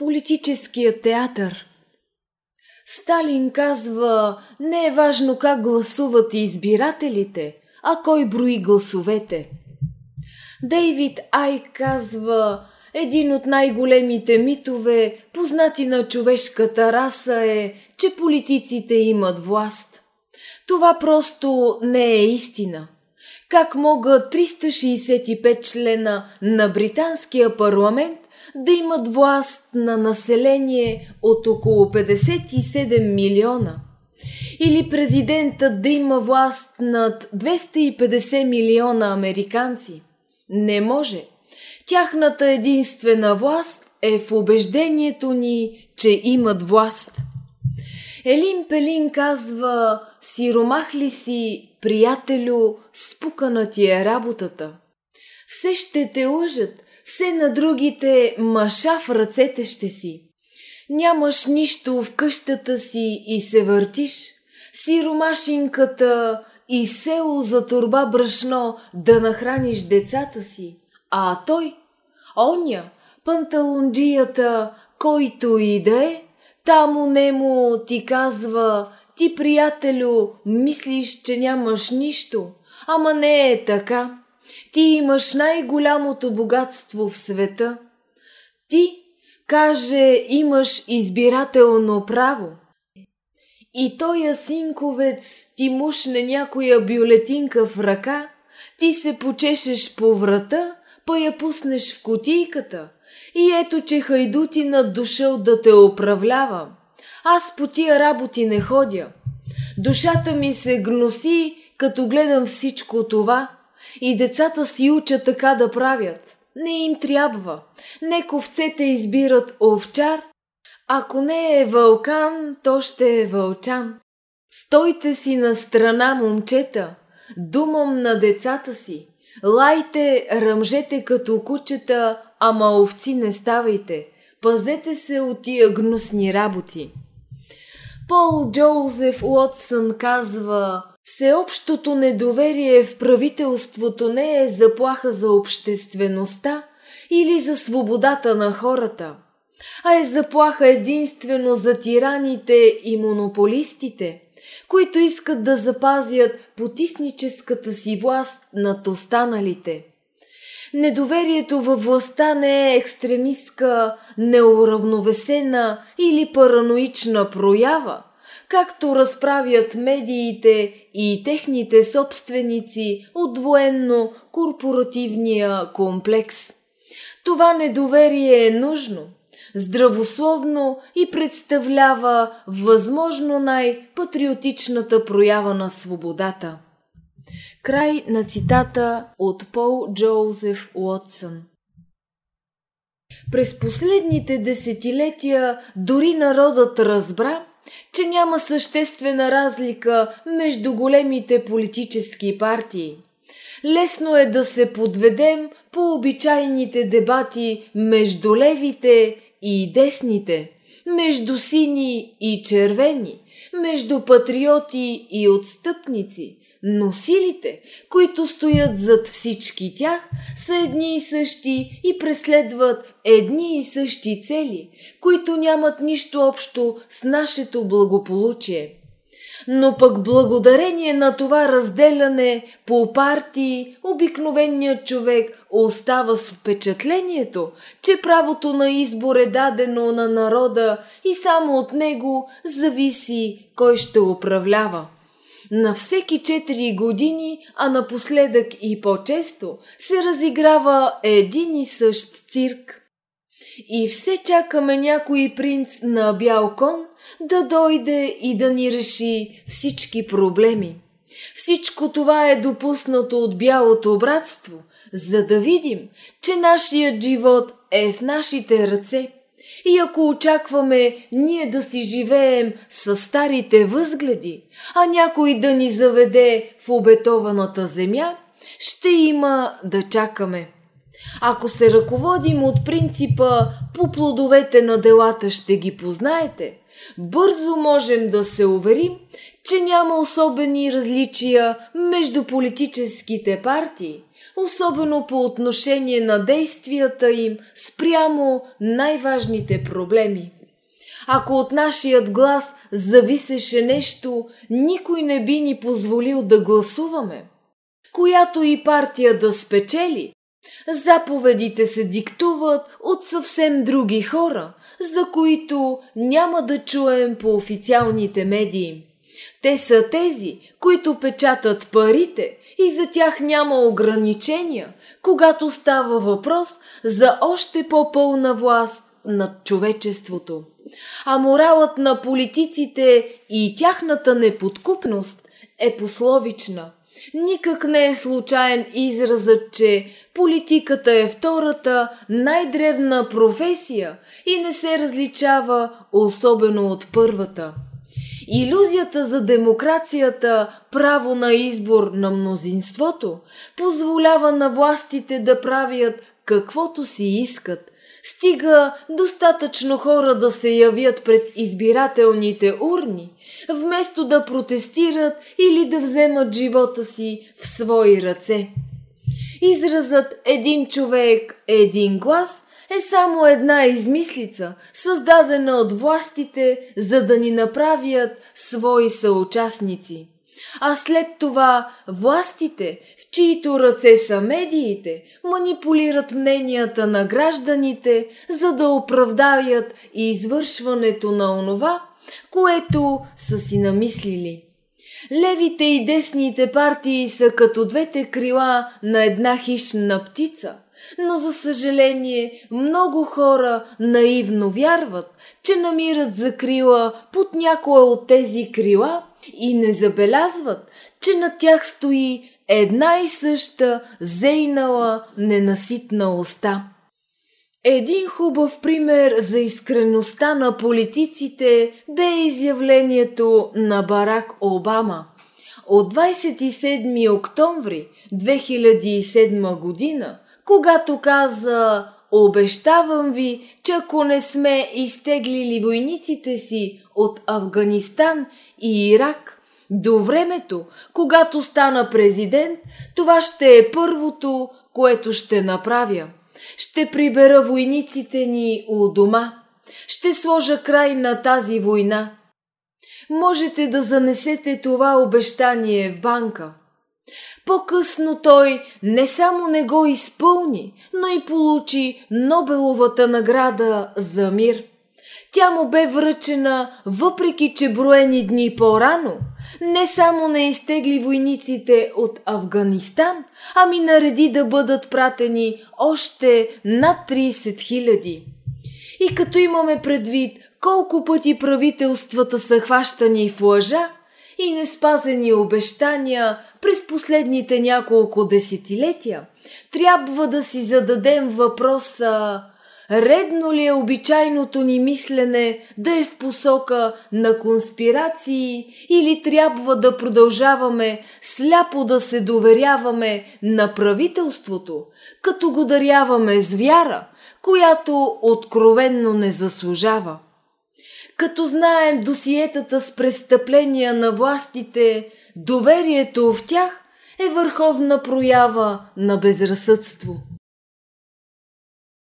Политическият театър Сталин казва, не е важно как гласуват избирателите, а кой брои гласовете. Дейвид Ай казва, един от най-големите митове, познати на човешката раса е, че политиците имат власт. Това просто не е истина. Как могат 365 члена на британския парламент да имат власт на население от около 57 милиона. Или президентът да има власт над 250 милиона американци. Не може. Тяхната единствена власт е в убеждението ни, че имат власт. Елин Пелин казва, сиромах ли си, приятелю, спукана ти е работата. Все ще те лъжат, все на другите маша в ръцете ще си. Нямаш нищо в къщата си и се въртиш. Сиромашинката и село за турба брашно да нахраниш децата си. А той, оня, панталонджията, който и да е, тамо нему ти казва, ти, приятелю, мислиш, че нямаш нищо, ама не е така. Ти имаш най-голямото богатство в света. Ти, каже, имаш избирателно право. И той синковец ти мушне някоя бюлетинка в ръка, ти се почешеш по врата, па я пуснеш в котийката. И ето, че хайдутина дошъл да те управлява. Аз по тия работи не ходя. Душата ми се гноси, като гледам всичко това – и децата си учат така да правят. Не им трябва. Не ковцете избират овчар. Ако не е вълкан, то ще е вълчан. Стойте си на страна, момчета. Думам на децата си. Лайте, ръмжете като кучета, ама овци не ставайте. Пазете се от тия гнусни работи. Пол Джоузеф Уотсън казва Всеобщото недоверие в правителството не е заплаха за обществеността или за свободата на хората, а е заплаха единствено за тираните и монополистите, които искат да запазят потисническата си власт над останалите. Недоверието във властта не е екстремистка, неуравновесена или параноична проява – както разправят медиите и техните собственици от военно-корпоративния комплекс. Това недоверие е нужно, здравословно и представлява възможно най-патриотичната проява на свободата. Край на цитата от Пол Джоузеф Уотсън. През последните десетилетия дори народът разбра, че няма съществена разлика между големите политически партии. Лесно е да се подведем по обичайните дебати между левите и десните, между сини и червени, между патриоти и отстъпници, но силите, които стоят зад всички тях, са едни и същи и преследват едни и същи цели, които нямат нищо общо с нашето благополучие. Но пък благодарение на това разделяне по партии, обикновеният човек остава с впечатлението, че правото на избор е дадено на народа и само от него зависи кой ще управлява. На всеки 4 години, а напоследък и по-често, се разиграва един и същ цирк. И все чакаме някой принц на бял кон да дойде и да ни реши всички проблеми. Всичко това е допуснато от бялото братство, за да видим, че нашият живот е в нашите ръце – и ако очакваме ние да си живеем с старите възгледи, а някой да ни заведе в обетованата земя, ще има да чакаме. Ако се ръководим от принципа по плодовете на делата ще ги познаете, бързо можем да се уверим, че няма особени различия между политическите партии, особено по отношение на действията им спрямо най-важните проблеми. Ако от нашият глас зависеше нещо, никой не би ни позволил да гласуваме. Която и партия да спечели, заповедите се диктуват от съвсем други хора, за които няма да чуем по официалните медии. Те са тези, които печатат парите и за тях няма ограничения, когато става въпрос за още по-пълна власт над човечеството. А моралът на политиците и тяхната неподкупност е пословична. Никак не е случайен изразът, че политиката е втората най-древна професия и не се различава особено от първата. Иллюзията за демокрацията, право на избор на мнозинството, позволява на властите да правят каквото си искат. Стига достатъчно хора да се явят пред избирателните урни, вместо да протестират или да вземат живота си в свои ръце. Изразът един човек, един глас – е само една измислица, създадена от властите, за да ни направят свои съучастници. А след това властите, в чието ръце са медиите, манипулират мненията на гражданите, за да оправдаят и извършването на онова, което са си намислили. Левите и десните партии са като двете крила на една хищна птица – но за съжаление много хора наивно вярват, че намират закрила под някоя от тези крила и не забелязват, че на тях стои една и съща зейнала ненаситна уста. Един хубав пример за искреността на политиците бе изявлението на Барак Обама. От 27 октомври 2007 година когато каза Обещавам ви, че ако не сме изтеглили войниците си от Афганистан и Ирак, до времето, когато стана президент, това ще е първото, което ще направя. Ще прибера войниците ни у дома. Ще сложа край на тази война. Можете да занесете това обещание в банка. По-късно той не само не го изпълни, но и получи Нобеловата награда за мир. Тя му бе връчена, въпреки че броени дни по-рано, не само не изтегли войниците от Афганистан, ами нареди да бъдат пратени още над 30 хиляди. И като имаме предвид колко пъти правителствата са хващани в лъжа и неспазени обещания, през последните няколко десетилетия, трябва да си зададем въпроса Редно ли е обичайното ни мислене да е в посока на конспирации или трябва да продължаваме сляпо да се доверяваме на правителството, като го даряваме с вяра, която откровенно не заслужава? Като знаем досиетата с престъпления на властите, доверието в тях е върховна проява на безразсъдство –